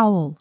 owl